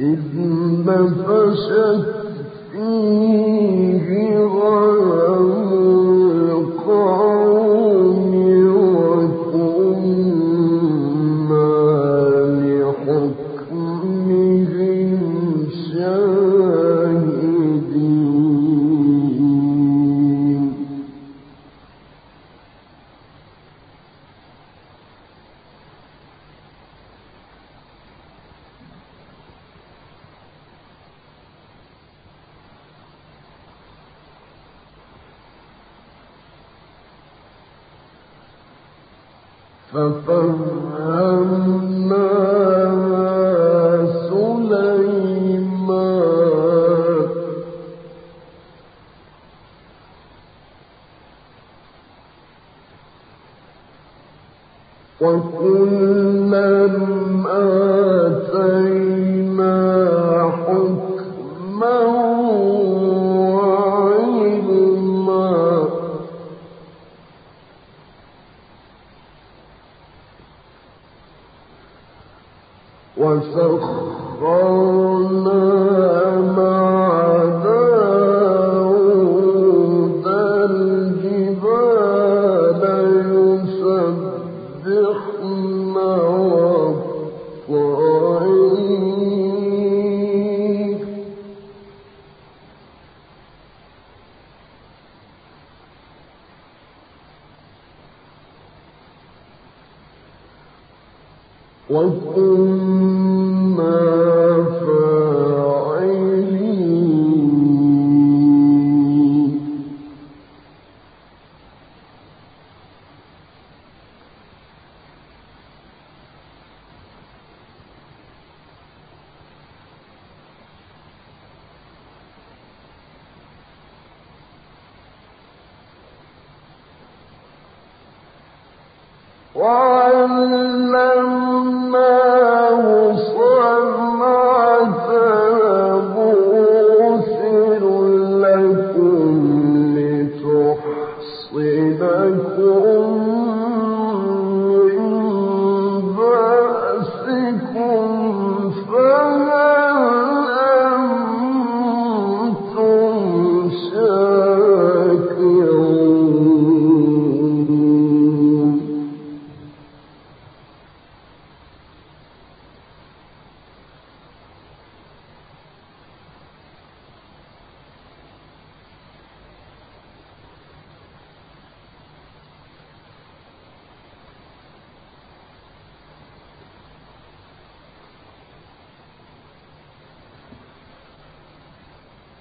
إذ نفشت فيه وكلا آتينا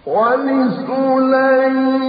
ولسليمان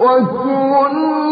ومن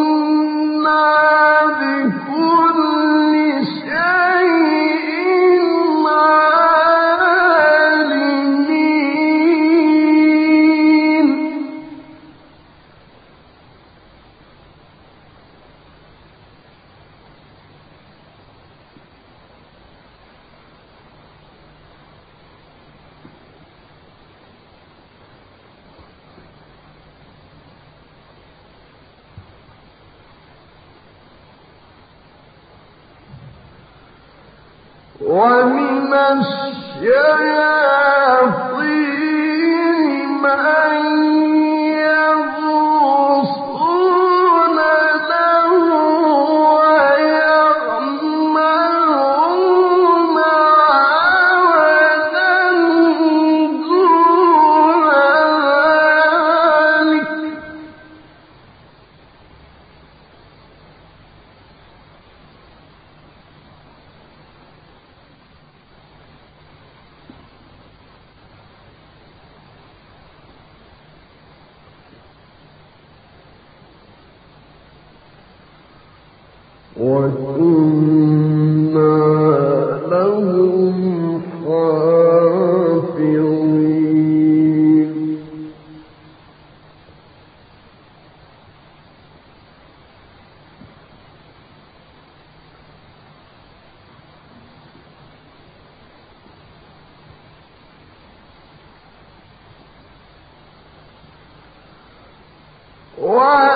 وَلَا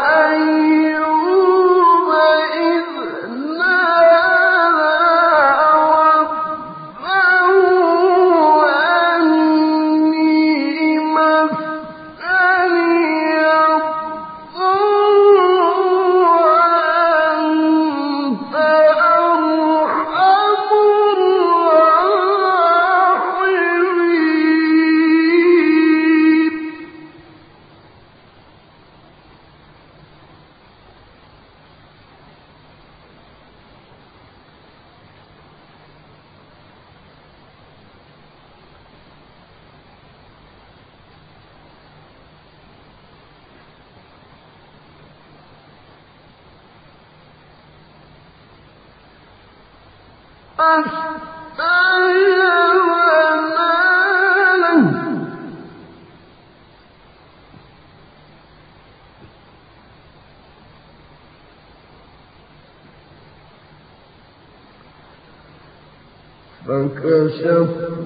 فكشفنا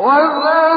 وذا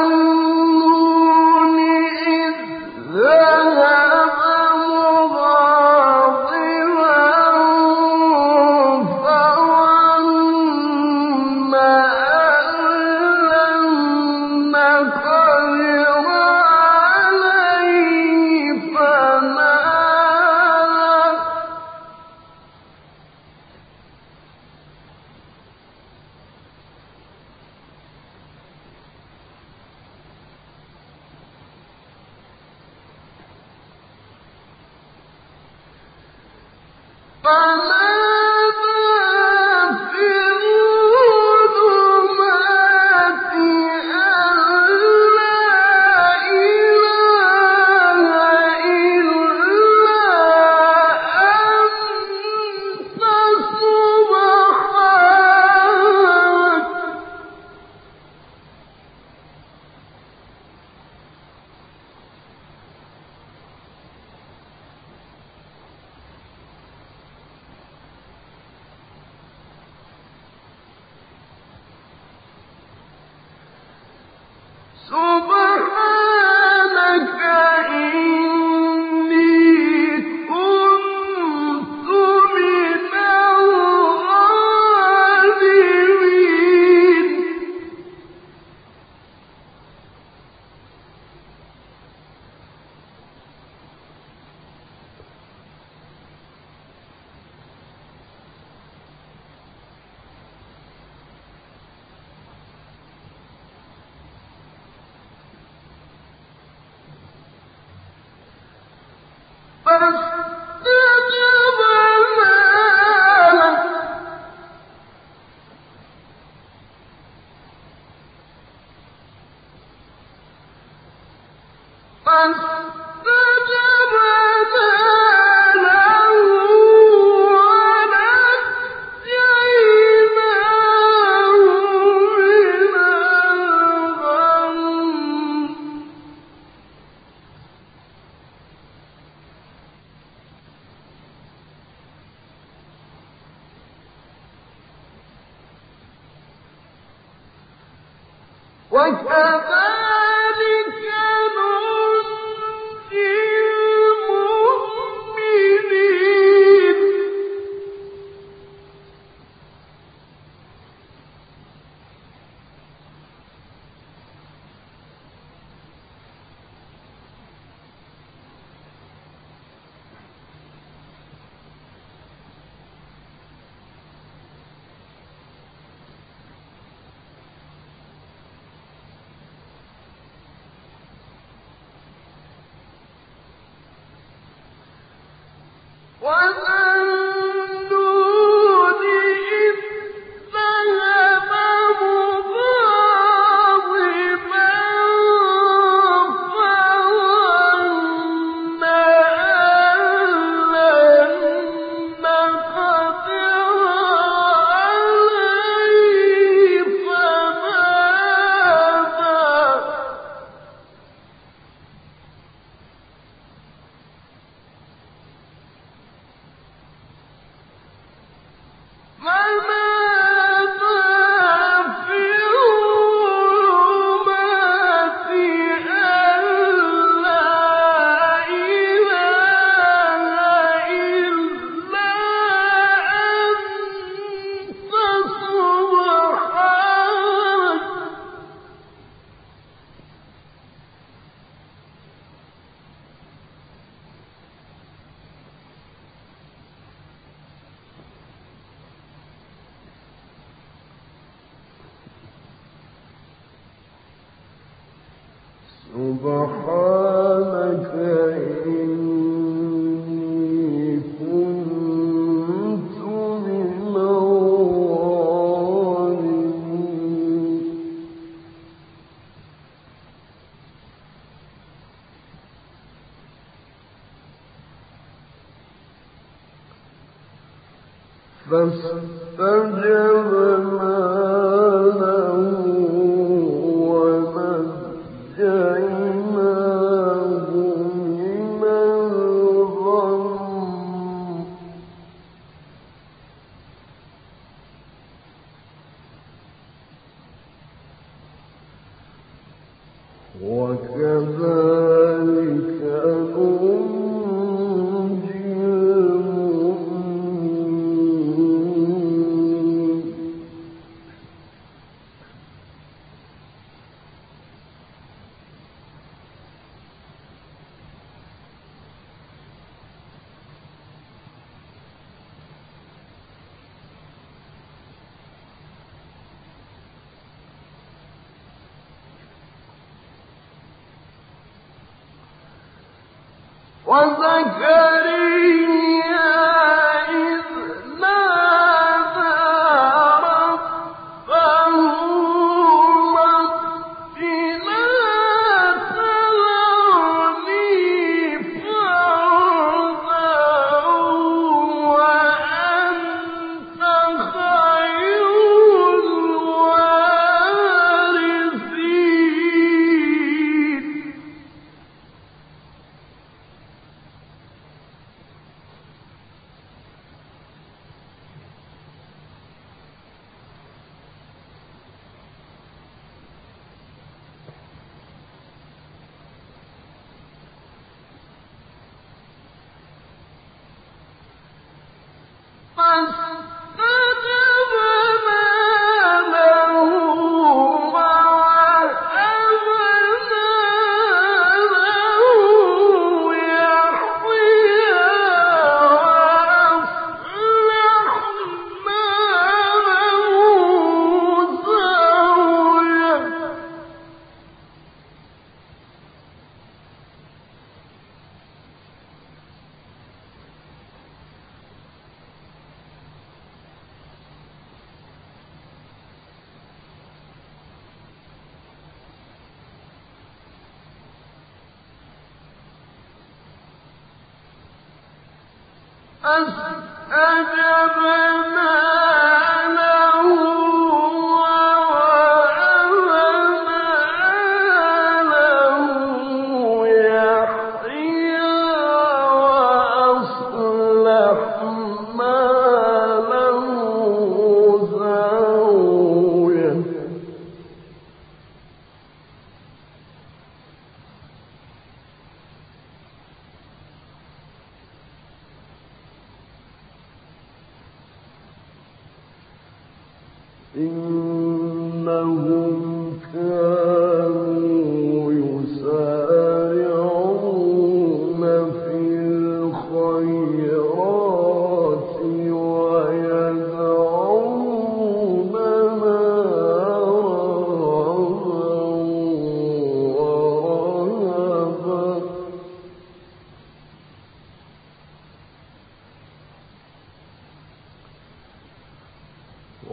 وزكريا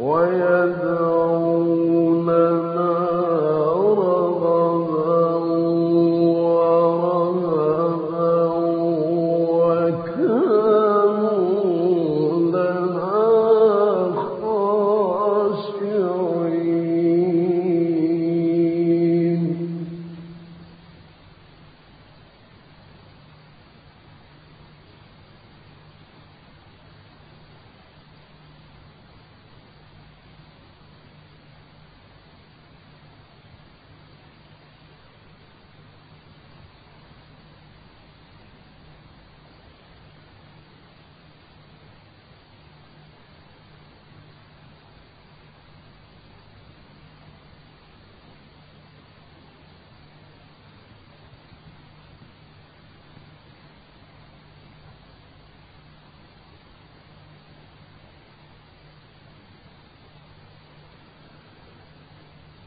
ويدعو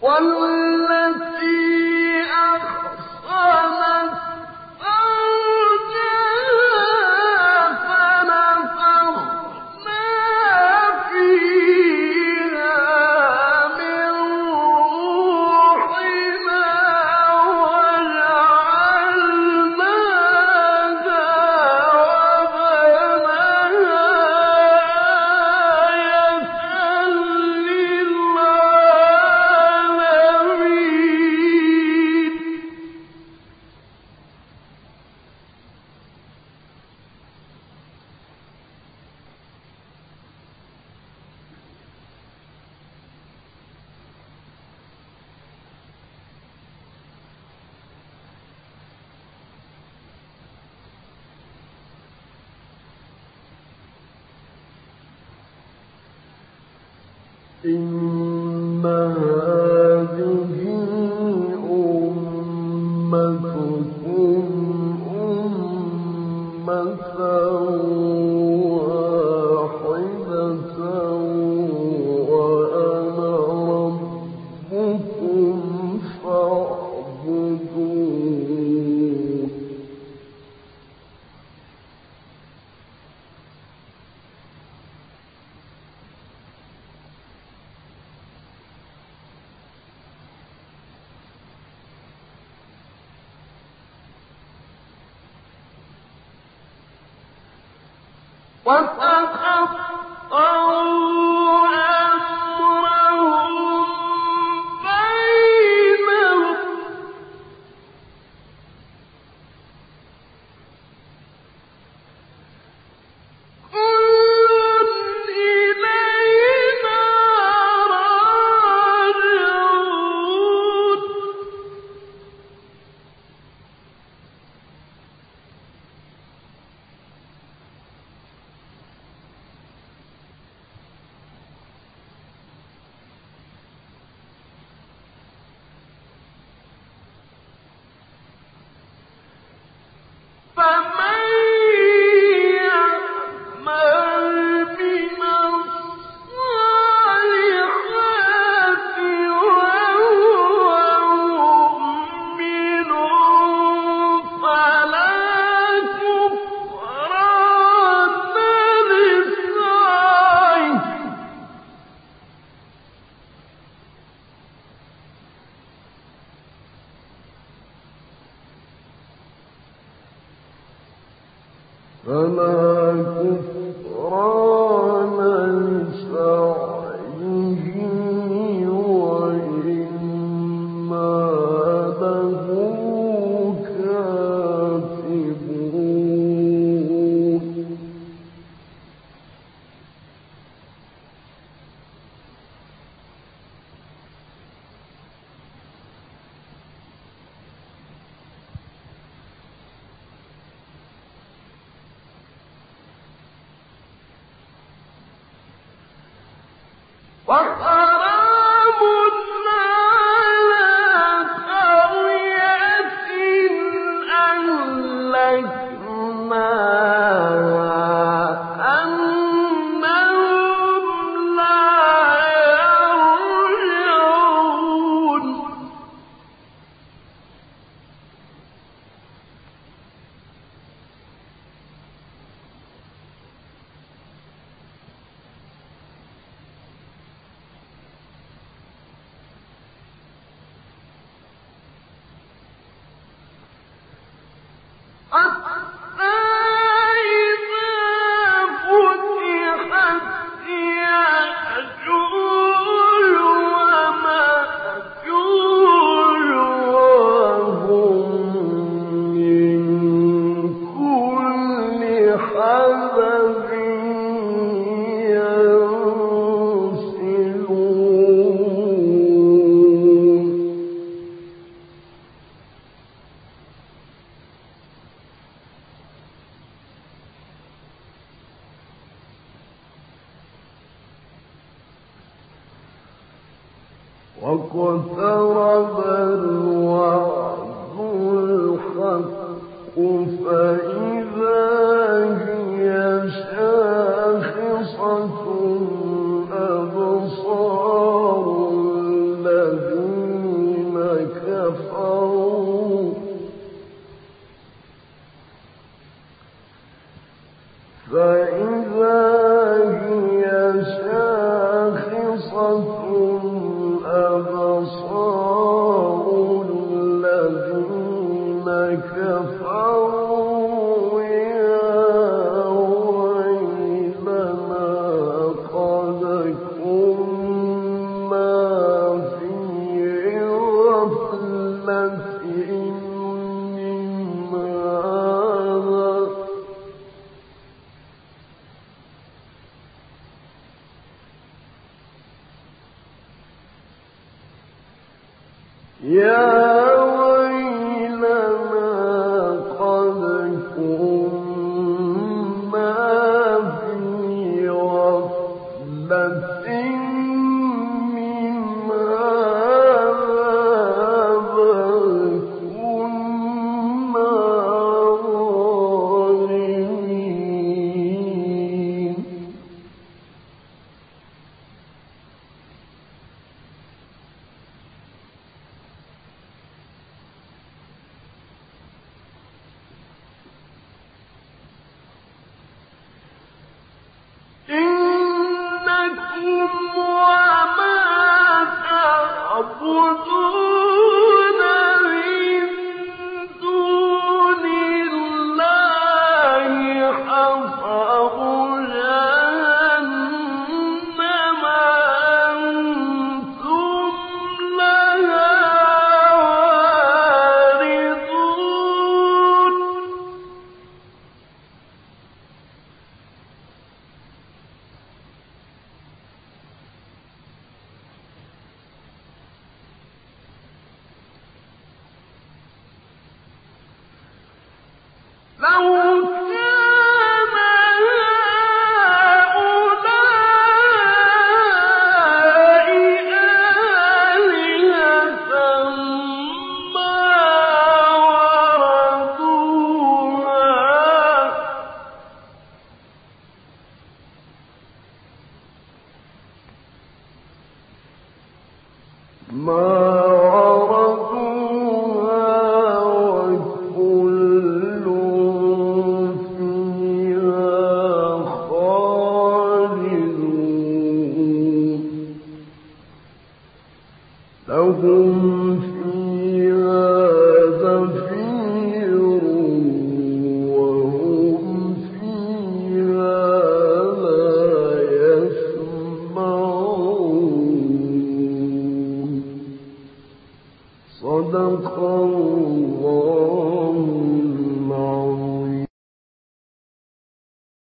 والذي إن وتقطعوا وما تعبدون